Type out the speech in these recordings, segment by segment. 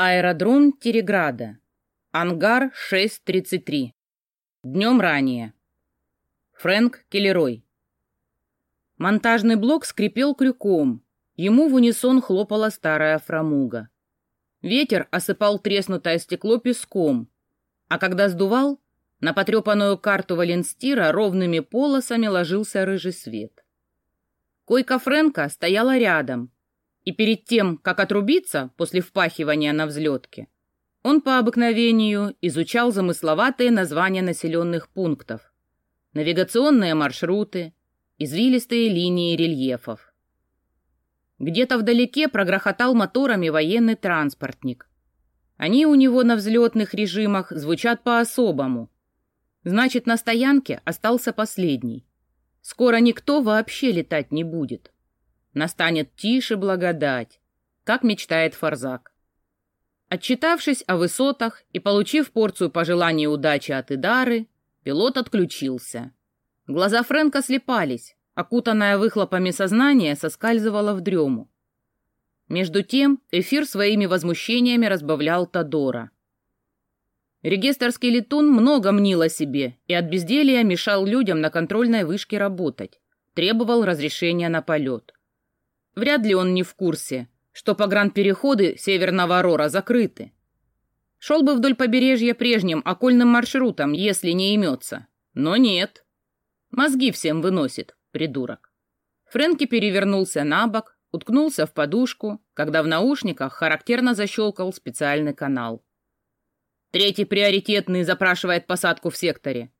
Аэродром Тереграда. Ангар 633. Днем ранее. Фрэнк Келлерой. Монтажный блок скрипел крюком. Ему в унисон хлопала старая фрамуга. Ветер осыпал треснутое стекло песком, а когда сдувал, на потрепанную карту Валенстира ровными полосами ложился рыжий свет. Койка Фрэнка стояла рядом — и перед тем, как отрубиться после впахивания на взлетке, он по обыкновению изучал замысловатые названия населенных пунктов, навигационные маршруты, извилистые линии рельефов. Где-то вдалеке прогрохотал моторами военный транспортник. Они у него на взлетных режимах звучат по-особому. Значит, на стоянке остался последний. Скоро никто вообще летать не будет. Настанет тише благодать, как мечтает Фарзак. Отчитавшись о высотах и получив порцию пожеланий удачи от Идары, пилот отключился. Глаза Фрэнка слепались, окутанное выхлопами сознание соскальзывало в дрему. Между тем эфир своими возмущениями разбавлял Тодора. Регистрский летун много мнил о себе и от безделья мешал людям на контрольной вышке работать, требовал разрешения на полет. Вряд ли он не в курсе, что погранпереходы Северного Рора закрыты. Шел бы вдоль побережья прежним окольным маршрутом, если не имется. Но нет. Мозги всем выносит, придурок. Фрэнки перевернулся на бок, уткнулся в подушку, когда в наушниках характерно защелкал специальный канал. Третий приоритетный запрашивает посадку в секторе.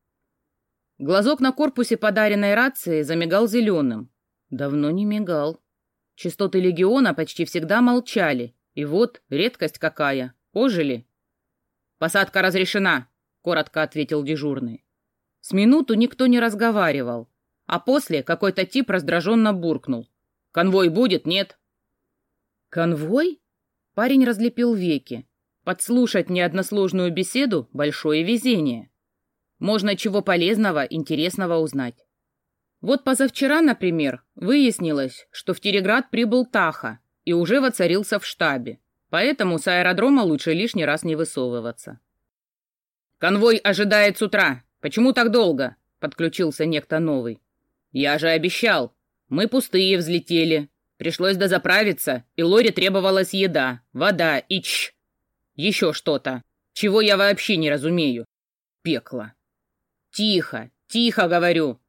Глазок на корпусе подаренной рации замигал зеленым. Давно не мигал. Частоты легиона почти всегда молчали. И вот, редкость какая, ожили. «Посадка разрешена», — коротко ответил дежурный. С минуту никто не разговаривал, а после какой-то тип раздраженно буркнул. «Конвой будет, нет?» «Конвой?» Парень разлепил веки. Подслушать неодносложную беседу — большое везение. Можно чего полезного, интересного узнать. Вот позавчера, например, выяснилось, что в Тереград прибыл Таха и уже воцарился в штабе, поэтому с аэродрома лучше лишний раз не высовываться. «Конвой ожидает с утра. Почему так долго?» — подключился некто новый. «Я же обещал. Мы пустые взлетели. Пришлось дозаправиться, и Лоре требовалась еда, вода и чш. Еще что-то, чего я вообще не разумею. Пекло. Тихо, тихо, говорю.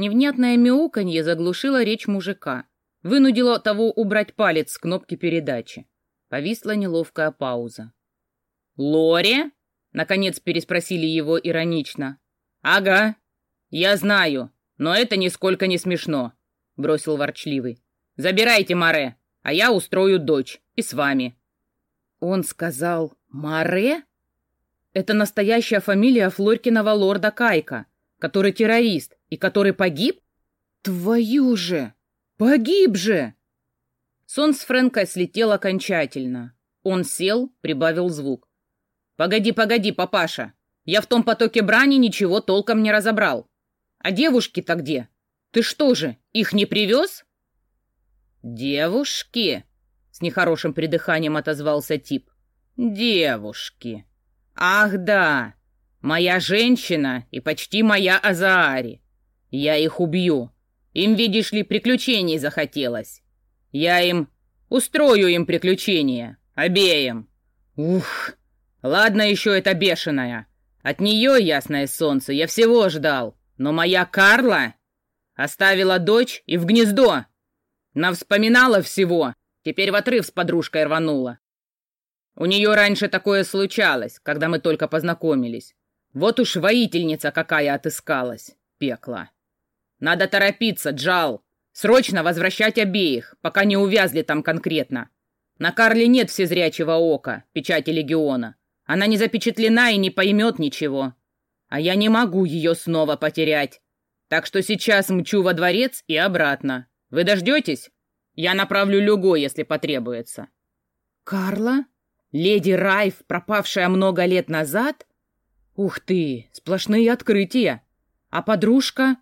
Невнятное мяуканье заглушило речь мужика, вынудило того убрать палец с кнопки передачи. Повисла неловкая пауза. «Лори?» — наконец переспросили его иронично. «Ага, я знаю, но это нисколько не смешно», — бросил ворчливый. «Забирайте Маре, а я устрою дочь, и с вами». Он сказал «Маре?» Это настоящая фамилия Флорькиного лорда Кайка, который террорист и который погиб? Твою же! Погиб же! Сон с Фрэнка слетел окончательно. Он сел, прибавил звук. «Погоди, погоди, папаша. Я в том потоке брани ничего толком не разобрал. А девушки-то где? Ты что же, их не привез?» «Девушки?» — с нехорошим придыханием отозвался тип. «Девушки. Ах да, Моя женщина и почти моя Азаари. Я их убью. Им, видишь ли, приключений захотелось. Я им... Устрою им приключения. Обеим. Ух, ладно еще это бешеная. От нее, ясное солнце, я всего ждал. Но моя Карла оставила дочь и в гнездо. Навспоминала всего. Теперь в отрыв с подружкой рванула. У нее раньше такое случалось, когда мы только познакомились. Вот уж воительница какая отыскалась, пекла. Надо торопиться, Джал. Срочно возвращать обеих, пока не увязли там конкретно. На Карле нет всезрячего ока, печати легиона. Она не запечатлена и не поймет ничего. А я не могу ее снова потерять. Так что сейчас мчу во дворец и обратно. Вы дождетесь? Я направлю Люго, если потребуется. Карла? Леди Райф, пропавшая много лет назад? Ух ты, сплошные открытия. А подружка?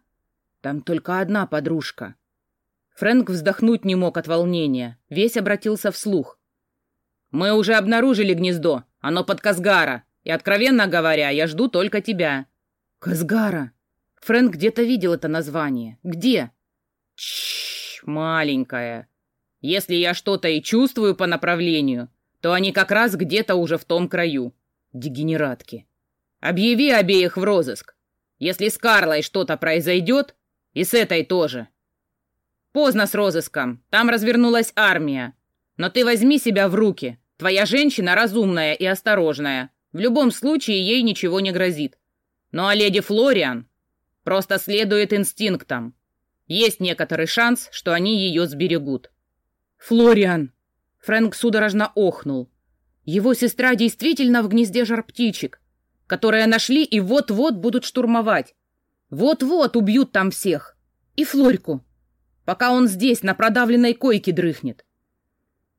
Там только одна подружка. Фрэнк вздохнуть не мог от волнения, весь обратился вслух. Мы уже обнаружили гнездо. Оно под Казгара. И, откровенно говоря, я жду только тебя». «Казгара?» Фрэнк где-то видел это название. Где? Чш, маленькая. Если я что-то и чувствую по направлению, то они как раз где-то уже в том краю. Дегенератки. Объяви обеих в розыск. Если с Карлой что-то произойдет, и с этой тоже. Поздно с розыском. Там развернулась армия. Но ты возьми себя в руки. Твоя женщина разумная и осторожная. В любом случае ей ничего не грозит. Ну а леди Флориан просто следует инстинктам. Есть некоторый шанс, что они ее сберегут. Флориан! Фрэнк судорожно охнул. Его сестра действительно в гнезде жар-птичек, которые нашли и вот-вот будут штурмовать. Вот-вот убьют там всех. И Флорьку, пока он здесь на продавленной койке дрыхнет.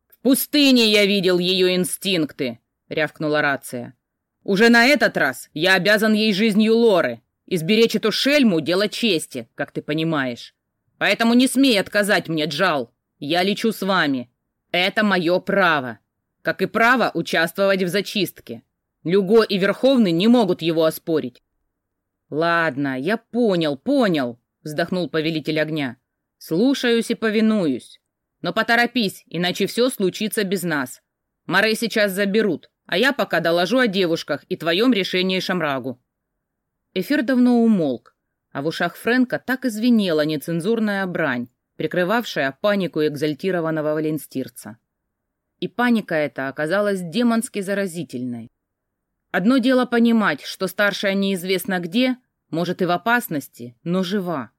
«В пустыне я видел ее инстинкты», — рявкнула рация. «Уже на этот раз я обязан ей жизнью Лоры. Изберечь эту шельму — дело чести, как ты понимаешь. Поэтому не смей отказать мне, Джал. Я лечу с вами. Это мое право. Как и право участвовать в зачистке. Люго и Верховный не могут его оспорить. «Ладно, я понял, понял», — вздохнул повелитель огня. «Слушаюсь и повинуюсь. Но поторопись, иначе все случится без нас. Морей сейчас заберут, а я пока доложу о девушках и твоем решении Шамрагу». Эфир давно умолк, а в ушах Фрэнка так извинела нецензурная брань, прикрывавшая панику экзальтированного валенстирца. И паника эта оказалась демонски заразительной. Одно дело понимать, что старшая неизвестно где, может и в опасности, но жива.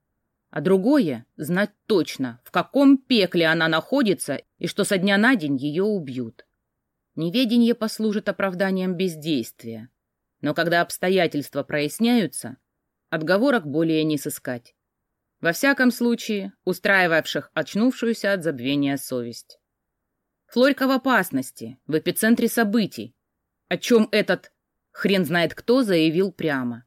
А другое — знать точно, в каком пекле она находится и что со дня на день ее убьют. Неведение послужит оправданием бездействия. Но когда обстоятельства проясняются, отговорок более не сыскать. Во всяком случае, устраивавших очнувшуюся от забвения совесть. Флорька в опасности, в эпицентре событий, о чем этот Хрен знает кто заявил прямо.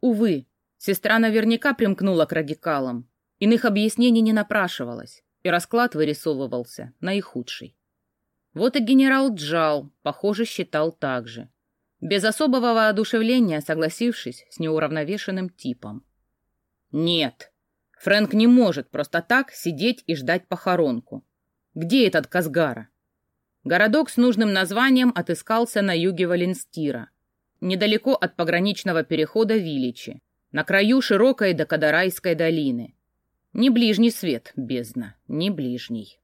Увы, сестра наверняка примкнула к радикалам. Иных объяснений не напрашивалось, и расклад вырисовывался наихудший. Вот и генерал Джал, похоже, считал так же. Без особого воодушевления согласившись с неуравновешенным типом. Нет, Фрэнк не может просто так сидеть и ждать похоронку. Где этот Казгара? Городок с нужным названием отыскался на юге Валенстира, недалеко от пограничного перехода Виличи, на краю широкой Докадарайской долины. Не ближний свет, бездна, не ближний.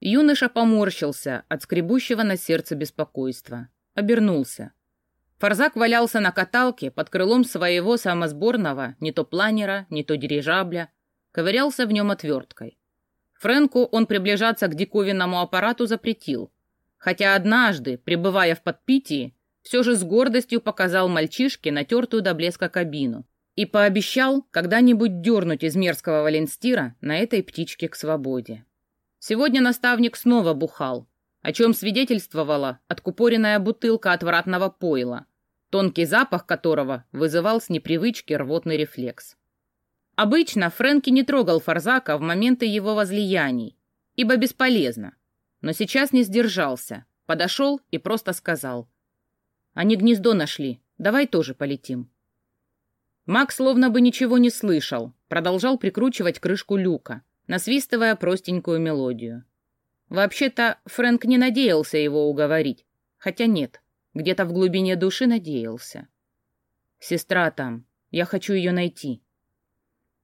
Юноша поморщился от скребущего на сердце беспокойства. Обернулся. Фарзак валялся на каталке под крылом своего самосборного не то планера, не то дирижабля, ковырялся в нем отверткой. Фрэнку он приближаться к диковинному аппарату запретил, хотя однажды, пребывая в подпитии, все же с гордостью показал мальчишке натертую до блеска кабину и пообещал когда-нибудь дернуть из мерзкого валенстира на этой птичке к свободе. Сегодня наставник снова бухал, о чем свидетельствовала откупоренная бутылка отвратного пойла, тонкий запах которого вызывал с непривычки рвотный рефлекс. Обычно Фрэнки не трогал Фарзака в моменты его возлияний, ибо бесполезно, но сейчас не сдержался, подошел и просто сказал — они гнездо нашли. Давай тоже полетим. Макс словно бы ничего не слышал, продолжал прикручивать крышку люка, насвистывая простенькую мелодию. Вообще-то Фрэнк не надеялся его уговорить. Хотя нет, где-то в глубине души надеялся. «Сестра там. Я хочу ее найти».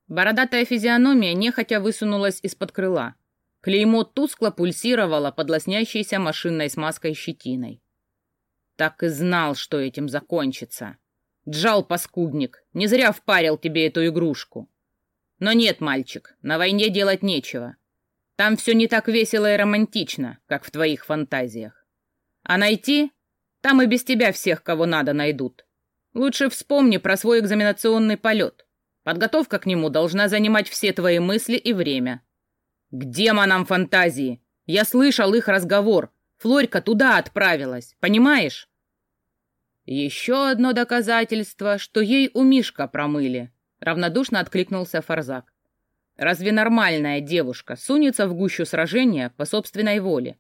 Бородатая физиономия нехотя высунулась из-под крыла. Клеймо тускло пульсировало под лоснящейся машинной смазкой щетиной. Так и знал, что этим закончится. Джал, паскудник, не зря впарил тебе эту игрушку. Но нет, мальчик, на войне делать нечего. Там все не так весело и романтично, как в твоих фантазиях. А найти? Там и без тебя всех, кого надо, найдут. Лучше вспомни про свой экзаменационный полет. Подготовка к нему должна занимать все твои мысли и время. К демонам фантазии! Я слышал их разговор. Флорька туда отправилась, понимаешь? Еще одно доказательство, что ей у Мишка промыли, равнодушно откликнулся Фарзак. Разве нормальная девушка сунется в гущу сражения по собственной воле?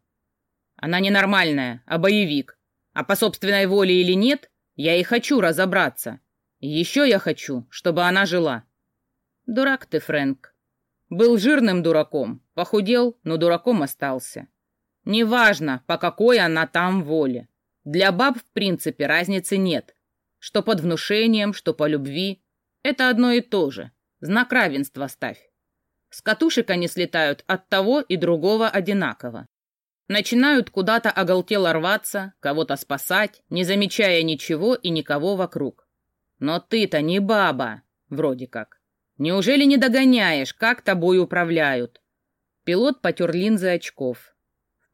Она ненормальная, а боевик. А по собственной воле или нет, я и хочу разобраться. Еще я хочу, чтобы она жила. Дурак ты, Фрэнк. Был жирным дураком, похудел, но дураком остался. Неважно, по какой она там воле. Для баб, в принципе, разницы нет. Что под внушением, что по любви. Это одно и то же. Знак равенства ставь. С катушек они слетают от того и другого одинаково. Начинают куда-то оголтело рваться, кого-то спасать, не замечая ничего и никого вокруг. Но ты-то не баба, вроде как. Неужели не догоняешь, как тобой управляют? Пилот потер линзы очков.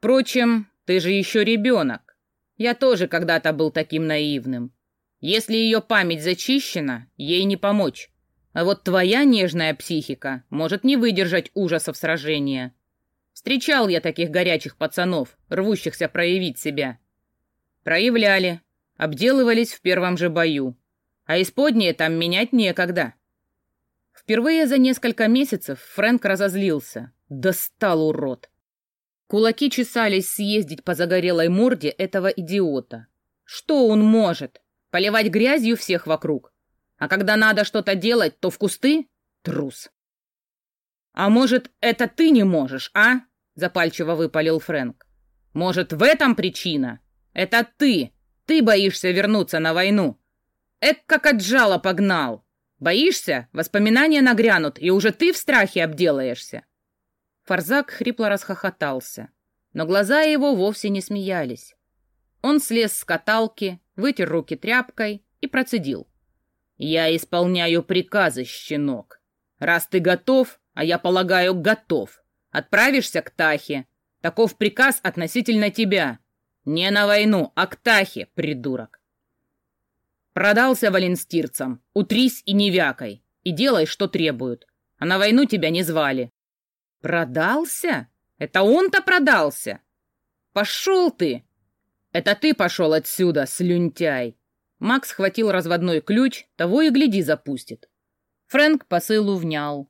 Впрочем, ты же еще ребенок. Я тоже когда-то был таким наивным. Если ее память зачищена, ей не помочь. А вот твоя нежная психика может не выдержать ужасов сражения. Встречал я таких горячих пацанов, рвущихся проявить себя. Проявляли, обделывались в первом же бою. А исподнее там менять некогда. Впервые за несколько месяцев Фрэнк разозлился. Достал урод. Кулаки чесались съездить по загорелой морде этого идиота. Что он может? Поливать грязью всех вокруг? А когда надо что-то делать, то в кусты? Трус. «А может, это ты не можешь, а?» — запальчиво выпалил Фрэнк. «Может, в этом причина? Это ты! Ты боишься вернуться на войну! Эк, как отжало погнал! Боишься? Воспоминания нагрянут, и уже ты в страхе обделаешься!» Фарзак хрипло расхохотался, но глаза его вовсе не смеялись. Он слез с каталки, вытер руки тряпкой и процедил. «Я исполняю приказы, щенок. Раз ты готов, а я полагаю, готов, отправишься к Тахе. Таков приказ относительно тебя. Не на войну, а к Тахе, придурок. Продался валенстирцам, утрись и не вякай, и делай, что требуют. А на войну тебя не звали. Продался? Это он-то продался? Пошел ты! Это ты пошел отсюда, слюнтяй! Макс схватил разводной ключ, того и гляди запустит. Фрэнк посылу внял.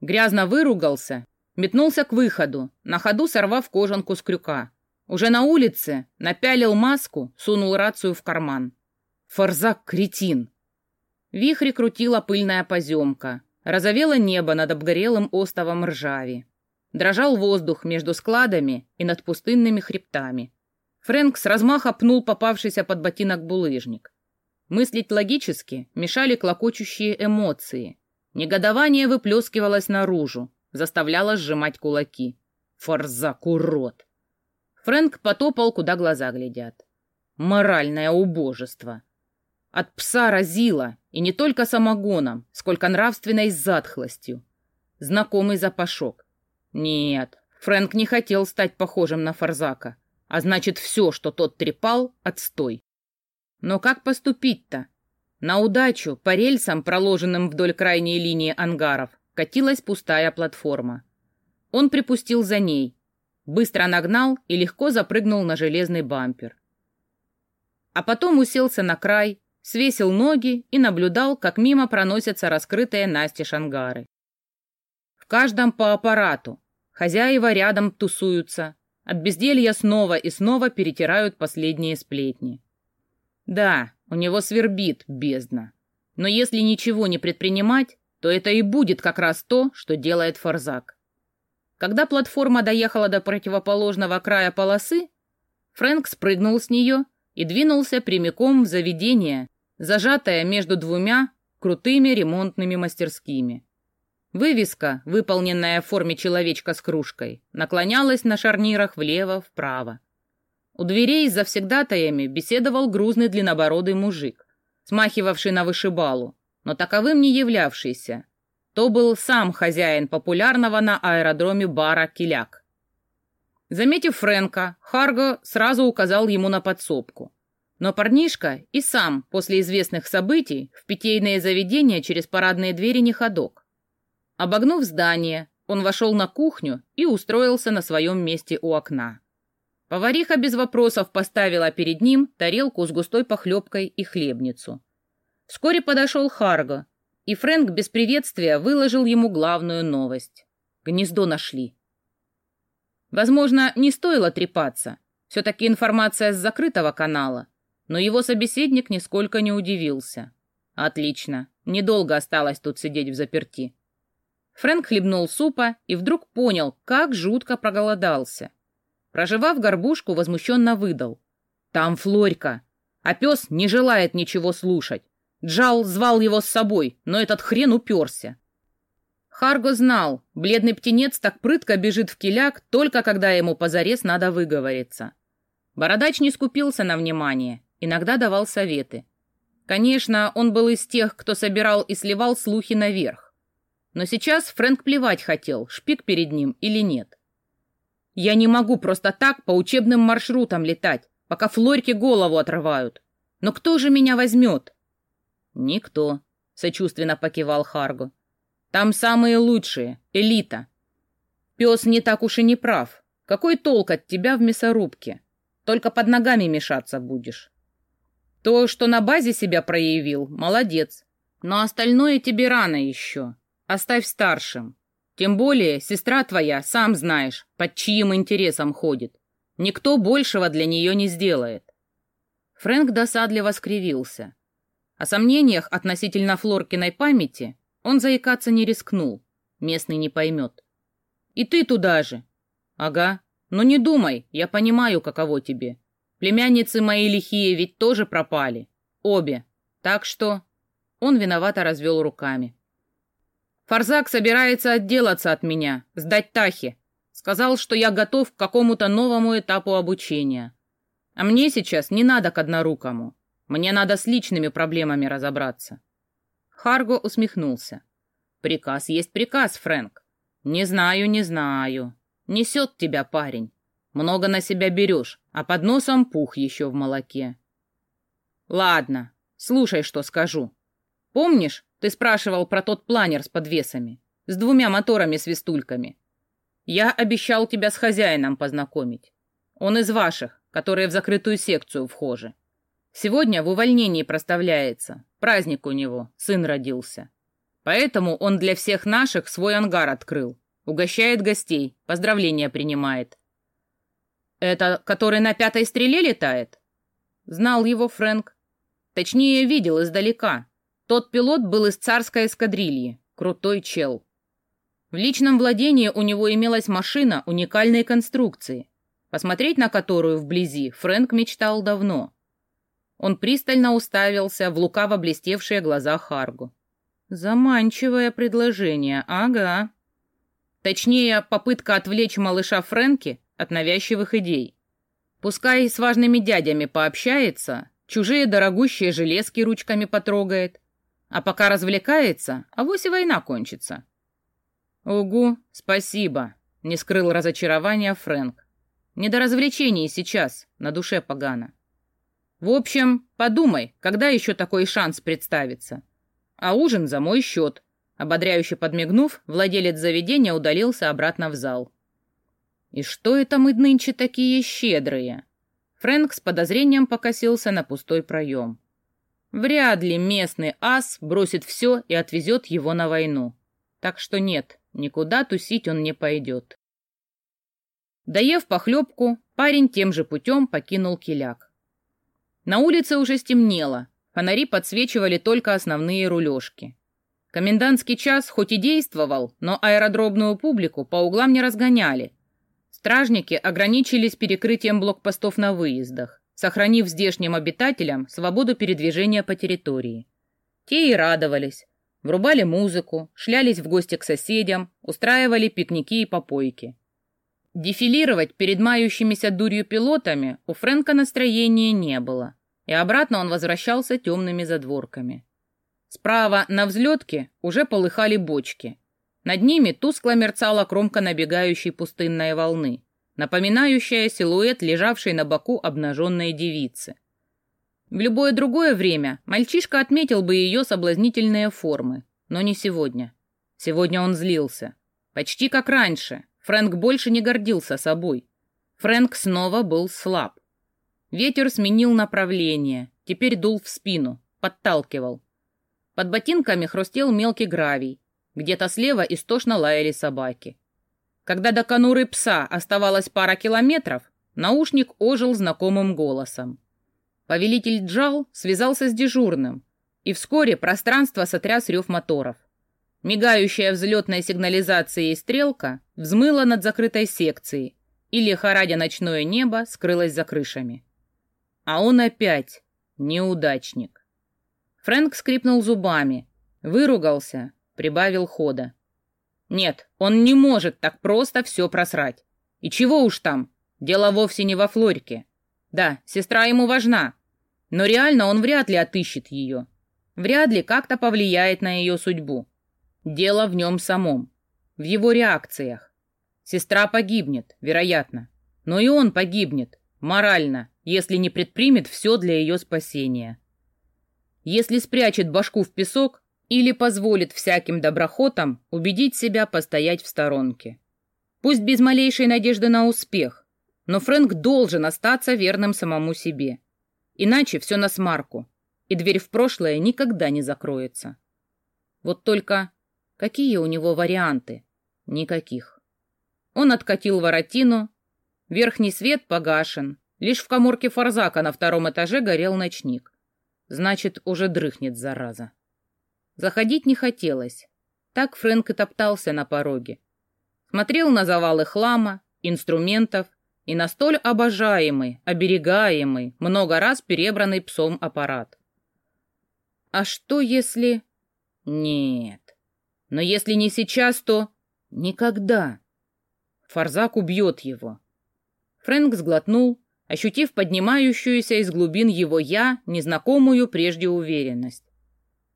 Грязно выругался, метнулся к выходу, на ходу сорвав кожанку с крюка. Уже на улице напялил маску, сунул рацию в карман. Фарзак кретин! Вихри крутила пыльная поземка. Разовело небо над обгорелым остовом ржави. Дрожал воздух между складами и над пустынными хребтами. Фрэнк с размаха пнул попавшийся под ботинок булыжник. Мыслить логически мешали клокочущие эмоции. Негодование выплескивалось наружу, заставляло сжимать кулаки. Форзак, урод! Фрэнк потопал, куда глаза глядят. Моральное убожество. От пса разило, и не только самогоном, сколько нравственной затхлостью. Знакомый запашок. Нет, Фрэнк не хотел стать похожим на Фарзака, а значит, все, что тот трепал, отстой. Но как поступить-то? На удачу по рельсам, проложенным вдоль крайней линии ангаров, катилась пустая платформа. Он припустил за ней, быстро нагнал и легко запрыгнул на железный бампер. А потом уселся на край, свесил ноги и наблюдал, как мимо проносятся раскрытые настежь ангары каждом по аппарату. Хозяева рядом тусуются. От безделья снова и снова перетирают последние сплетни. Да, у него свербит бездна. Но если ничего не предпринимать, то это и будет как раз то, что делает Форзак. Когда платформа доехала до противоположного края полосы, Фрэнк спрыгнул с нее и двинулся прямиком в заведение, зажатое между двумя крутыми ремонтными мастерскими. Вывеска, выполненная в форме человечка с кружкой, наклонялась на шарнирах влево-вправо. У дверей с завсегдатаями беседовал грузный длиннобородый мужик, смахивавший на вышибалу, но таковым не являвшийся. То был сам хозяин популярного на аэродроме бара «Киляк». Заметив Фрэнка, Харго сразу указал ему на подсобку. Но парнишка и сам после известных событий в питейное заведение через парадные двери не ходок. Обогнув здание, он вошел на кухню и устроился на своем месте у окна. Повариха без вопросов поставила перед ним тарелку с густой похлебкой и хлебницу. Вскоре подошел Харго, и Фрэнк без приветствия выложил ему главную новость. Гнездо нашли. Возможно, не стоило трепаться. Все-таки информация с закрытого канала, но его собеседник нисколько не удивился. Отлично, недолго осталось тут сидеть в заперти. Фрэнк хлебнул супа и вдруг понял, как жутко проголодался. Проживав горбушку, возмущенно выдал. «Там Флорька, а пес не желает ничего слушать. Джал звал его с собой, но этот хрен уперся. Харго знал, бледный птенец так прытко бежит в киляк, только когда ему позарез надо выговориться. Бородач не скупился на внимание, иногда давал советы. Конечно, он был из тех, кто собирал и сливал слухи наверх. Но сейчас Фрэнк плевать хотел, шпик перед ним или нет. «Я не могу просто так по учебным маршрутам летать, пока Флорьке голову отрывают. Но кто же меня возьмет?» «Никто», — сочувственно покивал Харго. «Там самые лучшие, элита. Пес не так уж и не прав. Какой толк от тебя в мясорубке?» Только под ногами мешаться будешь. То, что на базе себя проявил, молодец. Но остальное тебе рано еще. Оставь старшим. Тем более, сестра твоя, сам знаешь, под чьим интересом ходит. Никто большего для нее не сделает. Фрэнк досадливо скривился. О сомнениях относительно Флоркиной памяти он заикаться не рискнул. Местный не поймет. И ты туда же. Ага, но не думай, я понимаю, каково тебе. Племянницы мои лихие ведь тоже пропали. Обе. Так что...» Он виновато развел руками. «Фарзак собирается отделаться от меня, сдать Тахе. Сказал, что я готов к какому-то новому этапу обучения. А мне сейчас не надо к однорукому. Мне надо с личными проблемами разобраться». Харго усмехнулся. «Приказ есть приказ, Фрэнк. Не знаю, не знаю. Несет тебя парень. Много на себя берешь, а под носом пух еще в молоке. Ладно, слушай, что скажу. Помнишь, ты спрашивал про тот планер с подвесами, с двумя моторами-свистульками? Я обещал тебя с хозяином познакомить. Он из ваших, которые в закрытую секцию вхожи. Сегодня в увольнении проставляется. Праздник у него, сын родился. Поэтому он для всех наших свой ангар открыл. Угощает гостей, поздравления принимает. Это который на пятой стреле летает? Знал его Фрэнк. Точнее, видел издалека. Тот пилот был из царской эскадрильи. Крутой чел. В личном владении у него имелась машина уникальной конструкции, посмотреть на которую вблизи Фрэнк мечтал давно. Он пристально уставился в лукаво блестевшие глаза Харгу. «Заманчивое предложение, ага». Точнее, попытка отвлечь малыша Фрэнки от навязчивых идей. Пускай с важными дядями пообщается, чужие дорогущие железки ручками потрогает, а пока развлекается, авось и война кончится. «Угу, спасибо», — не скрыл разочарования Фрэнк. «Не до развлечений сейчас, на душе погано. В общем, подумай, когда еще такой шанс представится. А ужин за мой счет, Ободряюще подмигнув, владелец заведения удалился обратно в зал. «И что это мы нынче такие щедрые?» Фрэнк с подозрением покосился на пустой проем. «Вряд ли местный ас бросит все и отвезет его на войну. Так что нет, никуда тусить он не пойдет». Доев похлебку, парень тем же путем покинул киляк. На улице уже стемнело, фонари подсвечивали только основные рулежки. Комендантский час хоть и действовал, но аэродромную публику по углам не разгоняли. Стражники ограничились перекрытием блокпостов на выездах, сохранив здешним обитателям свободу передвижения по территории. Те и радовались. Врубали музыку, шлялись в гости к соседям, устраивали пикники и попойки. Дефилировать перед мающимися дурью пилотами у Фрэнка настроения не было, и обратно он возвращался темными задворками. Справа на взлетке уже полыхали бочки. Над ними тускло мерцала кромка набегающей пустынной волны, напоминающая силуэт лежавшей на боку обнаженной девицы. В любое другое время мальчишка отметил бы ее соблазнительные формы, но не сегодня. Сегодня он злился. Почти как раньше. Фрэнк больше не гордился собой. Фрэнк снова был слаб. Ветер сменил направление, теперь дул в спину, подталкивал. Под ботинками хрустел мелкий гравий. Где-то слева истошно лаяли собаки. Когда до конуры пса оставалось пара километров, наушник ожил знакомым голосом. Повелитель Джал связался с дежурным, и вскоре пространство сотряс рев моторов. Мигающая взлетной сигнализацией стрелка взмыла над закрытой секцией, и, лихорадя ночное небо, скрылась за крышами. А он опять неудачник. Фрэнк скрипнул зубами, выругался, прибавил хода. Нет, он не может так просто все просрать. И чего уж там, дело вовсе не во Флорике. Да, сестра ему важна, но реально он вряд ли отыщет ее. Вряд ли как-то повлияет на ее судьбу. Дело в нем самом, в его реакциях. Сестра погибнет, вероятно, но и он погибнет, морально, если не предпримет все для ее спасения. Если спрячет башку в песок или позволит всяким доброхотам убедить себя постоять в сторонке. Пусть без малейшей надежды на успех, но Фрэнк должен остаться верным самому себе. Иначе все на смарку, и дверь в прошлое никогда не закроется. Вот только какие у него варианты? Никаких. Он откатил воротину, верхний свет погашен, лишь в коморке Фарзака на втором этаже горел ночник. Значит, уже дрыхнет, зараза. Заходить не хотелось. Так Фрэнк и топтался на пороге. Смотрел на завалы хлама, инструментов, и на столь обожаемый, оберегаемый, много раз перебранный псом аппарат. А что если... Нет. Но если не сейчас, то... Никогда. Фарзак убьет его. Фрэнк сглотнул, ощутив поднимающуюся из глубин его «я» незнакомую прежде уверенность.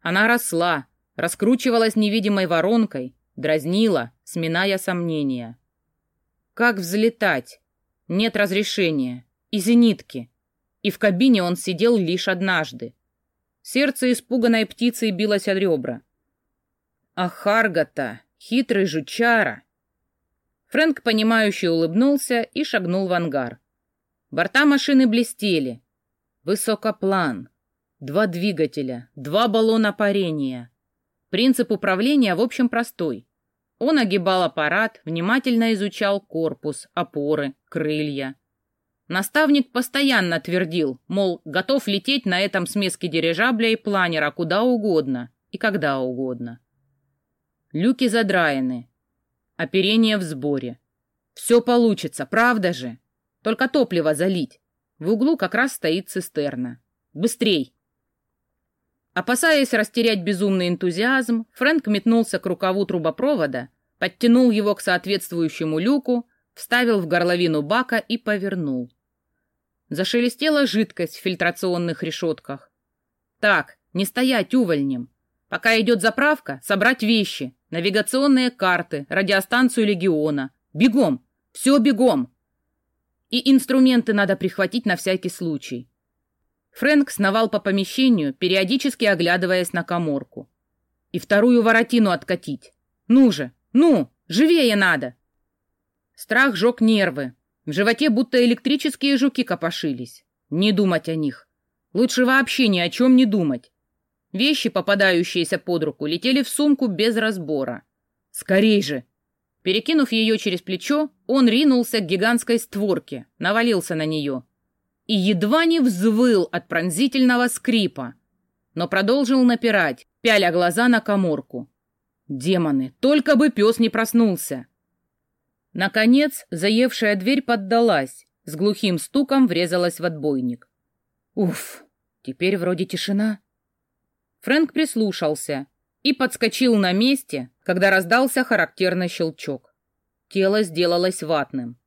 Она росла, раскручивалась невидимой воронкой, дразнила, сминая сомнения. Как взлетать? Нет разрешения. И зенитки. И в кабине он сидел лишь однажды. Сердце испуганной птицы билось от ребра. А Харгата, хитрый жучара. Фрэнк, понимающе улыбнулся и шагнул в ангар. Борта машины блестели. Высокоплан. Два двигателя, два баллона парения. Принцип управления, в общем, простой. Он огибал аппарат, внимательно изучал корпус, опоры, крылья. Наставник постоянно твердил, мол, готов лететь на этом смеске дирижабля и планера куда угодно и когда угодно. Люки задраены, оперение в сборе. Все получится, правда же? Только топливо залить. В углу как раз стоит цистерна. Быстрей! Опасаясь растерять безумный энтузиазм, Фрэнк метнулся к рукаву трубопровода, подтянул его к соответствующему люку, вставил в горловину бака и повернул. Зашелестела жидкость в фильтрационных решетках. Так, не стоять увольнем. Пока идет заправка, собрать вещи, навигационные карты, радиостанцию легиона. Бегом! Все бегом! И инструменты надо прихватить на всякий случай. Фрэнк сновал по помещению, периодически оглядываясь на коморку. И вторую воротину откатить. Ну же, ну, живее надо. Страх жег нервы. В животе будто электрические жуки копошились. Не думать о них. Лучше вообще ни о чем не думать. Вещи, попадающиеся под руку, летели в сумку без разбора. Скорей же! Перекинув ее через плечо, он ринулся к гигантской створке, навалился на нее — и едва не взвыл от пронзительного скрипа, но продолжил напирать, пяля глаза на коморку. Демоны, только бы пес не проснулся. Наконец, заевшая дверь поддалась, с глухим стуком врезалась в отбойник. Уф, теперь вроде тишина. Фрэнк прислушался и подскочил на месте, когда раздался характерный щелчок. Тело сделалось ватным.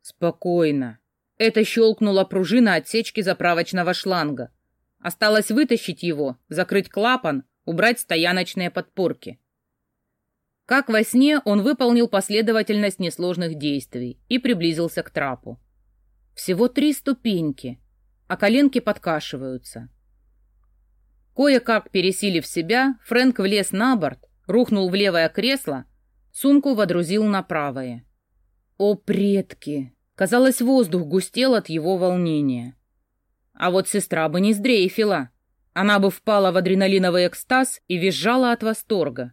Спокойно, это щелкнула пружина отсечки заправочного шланга. Осталось вытащить его, закрыть клапан, убрать стояночные подпорки. Как во сне он выполнил последовательность несложных действий и приблизился к трапу. Всего три ступеньки, а коленки подкашиваются. Кое-как пересилив себя, Фрэнк влез на борт, рухнул в левое кресло, сумку водрузил на правое. О, предки! Казалось, воздух густел от его волнения. А вот сестра бы не сдрейфила. Она бы впала в адреналиновый экстаз и визжала от восторга.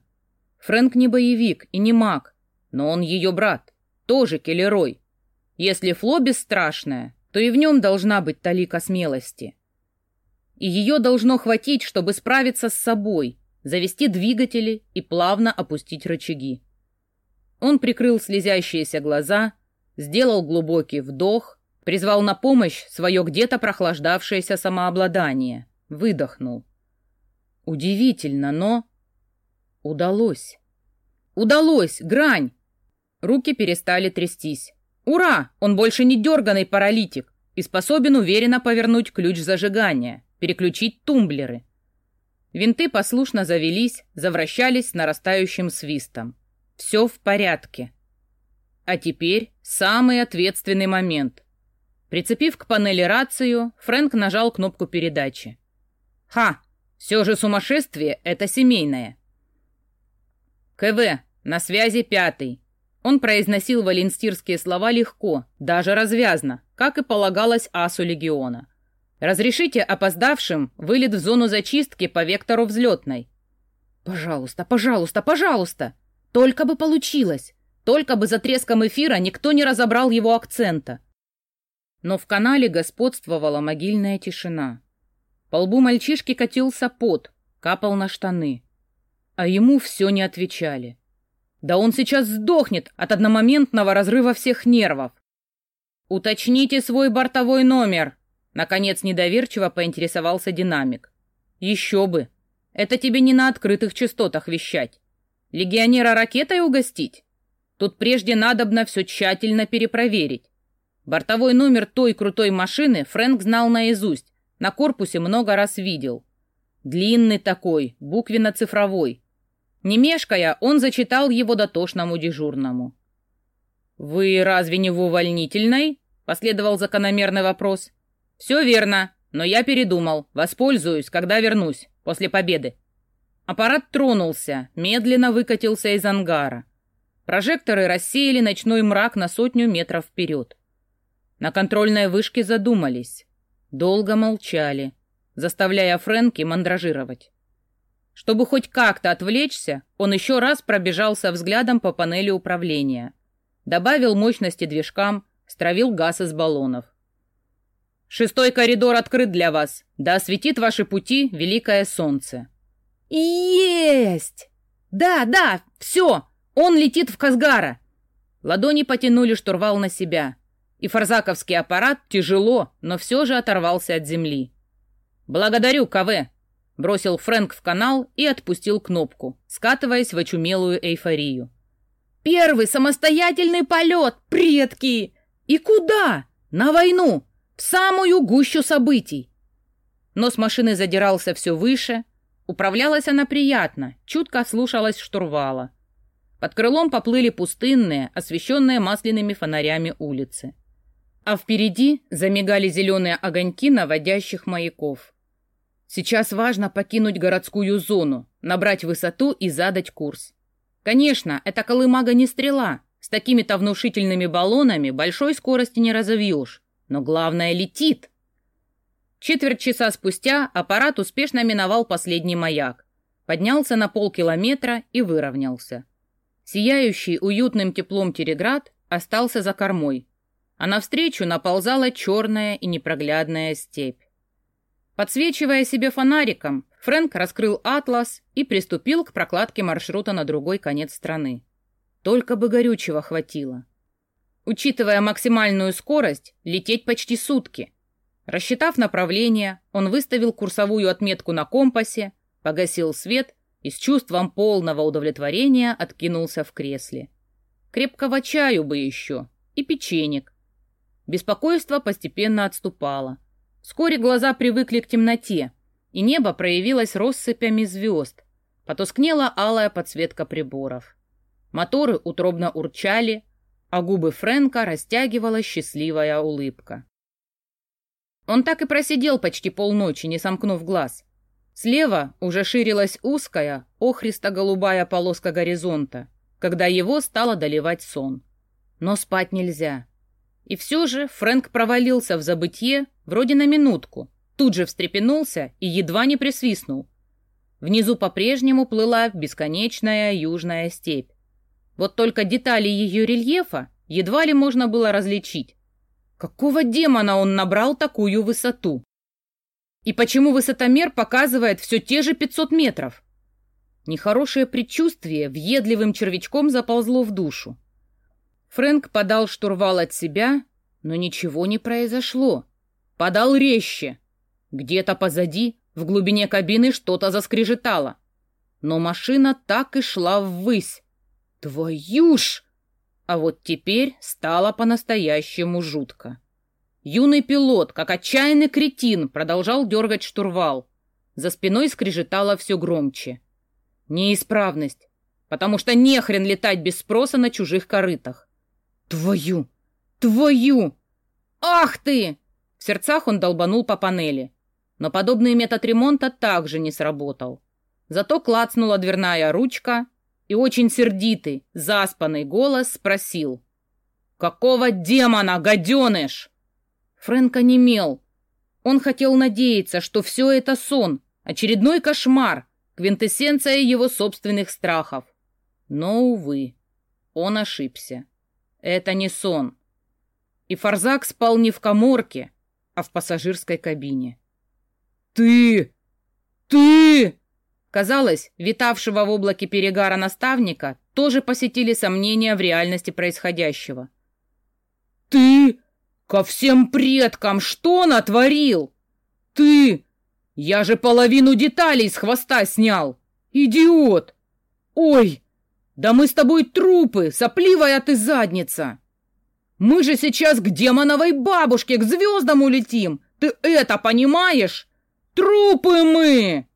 Фрэнк не боевик и не маг, но он ее брат, тоже келерой. Если Фло бесстрашная, то и в нем должна быть талика смелости. И ее должно хватить, чтобы справиться с собой, завести двигатели и плавно опустить рычаги. Он прикрыл слезящиеся глаза, сделал глубокий вдох, призвал на помощь свое где-то прохлаждавшееся самообладание, выдохнул. Удивительно, но... Удалось. Удалось! Грань! Руки перестали трястись. Ура! Он больше не дерганый паралитик и способен уверенно повернуть ключ зажигания, переключить тумблеры. Винты послушно завелись, завращались с нарастающим свистом. Все в порядке. А теперь самый ответственный момент. Прицепив к панели рацию, Фрэнк нажал кнопку передачи. «Ха! Все же сумасшествие — это семейное!» «КВ, на связи пятый. Он произносил валенстирские слова легко, даже развязно, как и полагалось асу легиона. «Разрешите опоздавшим вылет в зону зачистки по вектору взлетной». «Пожалуйста, пожалуйста, пожалуйста! Только бы получилось! Только бы за треском эфира никто не разобрал его акцента!» Но в канале господствовала могильная тишина. По лбу мальчишки катился пот, капал на штаны. А ему все не отвечали. Да он сейчас сдохнет от одномоментного разрыва всех нервов. Уточните свой бортовой номер. Наконец недоверчиво поинтересовался динамик. Еще бы. Это тебе не на открытых частотах вещать. Легионера ракетой угостить? Тут прежде надобно все тщательно перепроверить. Бортовой номер той крутой машины Фрэнк знал наизусть, на корпусе много раз видел. Длинный такой, буквенно-цифровой. Не мешкая, он зачитал его дотошному дежурному. «Вы разве не в увольнительной?» — последовал закономерный вопрос. «Все верно, но я передумал. Воспользуюсь, когда вернусь, после победы». Аппарат тронулся, медленно выкатился из ангара. Прожекторы рассеяли ночной мрак на сотню метров вперед. На контрольной вышке задумались. Долго молчали, заставляя Фрэнки мандражировать. Чтобы хоть как-то отвлечься, он еще раз пробежался взглядом по панели управления. Добавил мощности движкам, стравил газ из баллонов. «Шестой коридор открыт для вас. Да осветит ваши пути великое солнце». «Есть! Да, да, все! Он летит в Казгара!» Ладони потянули штурвал на себя, и форзаковский аппарат тяжело, но все же оторвался от земли. «Благодарю, КВ!» Бросил Фрэнк в канал и отпустил кнопку, скатываясь в очумелую эйфорию. «Первый самостоятельный полет, предки! И куда? На войну! В самую гущу событий!» Нос машины задирался все выше. Управлялась она приятно, чутко слушалась штурвала. Под крылом поплыли пустынные, освещенные масляными фонарями улицы. А впереди замигали зеленые огоньки наводящих маяков. Сейчас важно покинуть городскую зону, набрать высоту и задать курс. Конечно, эта колымага не стрела. С такими-то внушительными баллонами большой скорости не разовьешь. Но главное летит. Четверть часа спустя аппарат успешно миновал последний маяк. Поднялся на полкилометра и выровнялся. Сияющий уютным теплом Тереград остался за кормой, а навстречу наползала черная и непроглядная степь. Подсвечивая себе фонариком, Фрэнк раскрыл атлас и приступил к прокладке маршрута на другой конец страны. Только бы горючего хватило. Учитывая максимальную скорость, лететь почти сутки. Рассчитав направление, он выставил курсовую отметку на компасе, погасил свет и с чувством полного удовлетворения откинулся в кресле. Крепкого чаю бы еще и печенек. Беспокойство постепенно отступало. Вскоре глаза привыкли к темноте, и небо проявилось россыпями звезд. Потускнела алая подсветка приборов. Моторы утробно урчали, а губы Фрэнка растягивала счастливая улыбка. Он так и просидел почти полночи, не сомкнув глаз. Слева уже ширилась узкая, охристо-голубая полоска горизонта, когда его стало доливать сон. Но спать нельзя. И все же Фрэнк провалился в забытье вроде на минутку, тут же встрепенулся и едва не присвистнул. Внизу по-прежнему плыла бесконечная южная степь. Вот только детали ее рельефа едва ли можно было различить. Какого демона он набрал такую высоту? И почему высотомер показывает все те же 500 метров? Нехорошее предчувствие въедливым червячком заползло в душу. Фрэнк подал штурвал от себя, но ничего не произошло. Подал резче. Где-то позади, в глубине кабины, что-то заскрежетало. Но машина так и шла ввысь. Твою ж! А вот теперь стало по-настоящему жутко. Юный пилот, как отчаянный кретин, продолжал дергать штурвал. За спиной скрежетало все громче. Неисправность, потому что нехрен летать без спроса на чужих корытах. Твою! Твою! Ах ты! В сердцах он долбанул по панели. Но подобный метод ремонта также не сработал. Зато клацнула дверная ручка, и очень сердитый, заспанный голос спросил. «Какого демона, гаденыш?» Фрэнк онемел. Он хотел надеяться, что все это сон, очередной кошмар, квинтэссенция его собственных страхов. Но, увы, он ошибся. Это не сон. И Фарзак спал не в коморке, а в пассажирской кабине. «Ты! Ты!» Казалось, витавшего в облаке перегара наставника тоже посетили сомнения в реальности происходящего. «Ты ко всем предкам что натворил? Ты! Я же половину деталей с хвоста снял! Идиот! Ой, да мы с тобой трупы, сопливая ты задница! Мы же сейчас к демоновой бабушке, к звездам улетим! Ты это понимаешь? Трупы мы!»